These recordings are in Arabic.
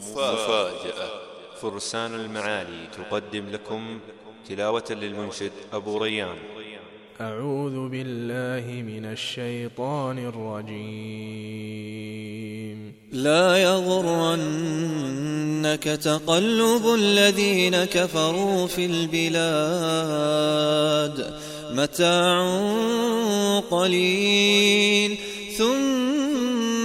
مفاجأة. فرسان المعالي تقدم لكم تلاوة للمنشد أبو ريان. أعوذ بالله من الشيطان الرجيم. لا يغرنك تقلب الذين كفروا في البلاد. متاع قليل. ثم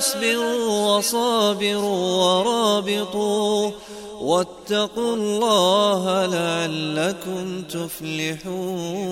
اصبروا وصابروا ورابطوا واتقوا الله لعلكم تفلحون.